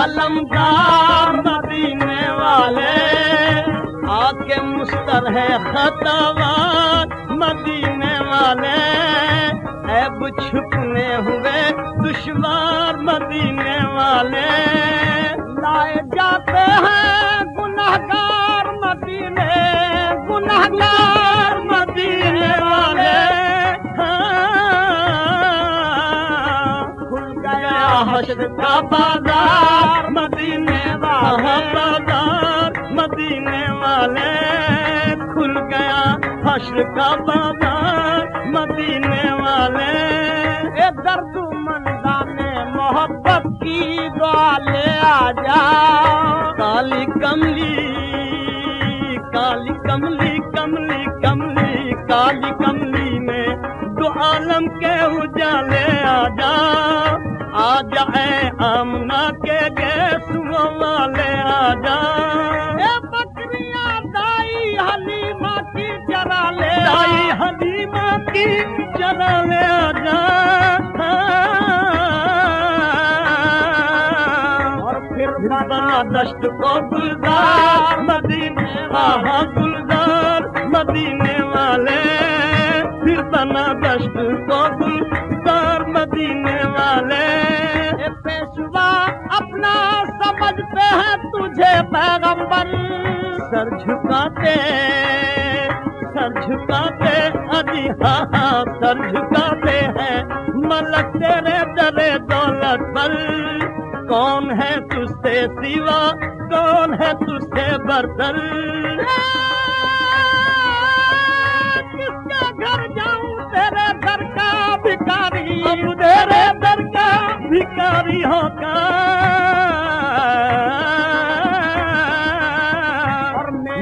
अलमदार मदीने वाले आके मुस्तर है खतवार मदीने ऐब छुपने जाते हैं गुनाहगार मदीने गुनाहगार मदीने वाले। खुल गया हशर का बाजार मदीने वाला। बाजार मदीने वाले। खुल गया हशर का बाजार मदीने वाले। ए दर्द मोहब्बत की आ जा। काली कमली काली कमली कमली कमली काली कमली में दो आलम के उजाले आ जा। आ जाए आमना के गैस वाले आ जा। ए बकरियाँ दाई हलीमा की चरा ले दाई हलीमा की चरा ले आ बना दश्त को गुलजार मदीने आहा गुलजार मदीने वाले फिर बना दश्त को गुलजार मदीने वाले पेशवा अपना समझते हैं तुझे पैगंबर सर झुकाते सर झुकाते अजी हाँ हाँ सर झुकाते हैं मलक तेरे दरे दौलत पर। कौन है तुझसे सिवा कौन है तुझसे बर्तर किसके घर जाऊँ? तेरे घर का भिखारी। अब तेरे दर का भिखारी होगा।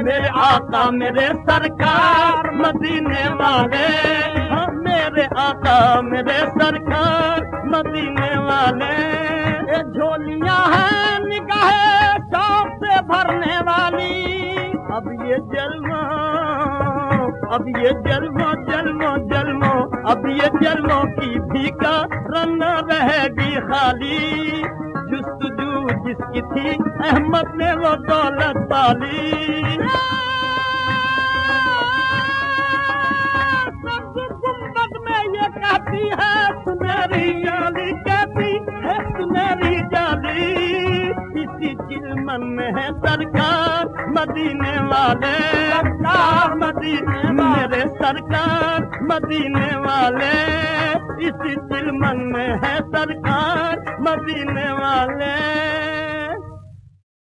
मेरे आका मेरे सरकार मदीने वाले। हाँ, मेरे आका मेरे सरकार मदीने वाले। ये जलवा अब ये जलवा जलवा जलवा अब ये जलवों की भीका रन रहेगी खाली। जुस्तजू जिसकी थी अहमद ने वो दौलत पाली। कहती है, सुनहरी जाली कहती है, सुनहरी जाली। इसी चिलमन में है सरकार, मदीने वाले। सरकार, मदीने मेरे सरकार, मदीने वाले। इसी चिलमन में है सरकार, मदीने वाले।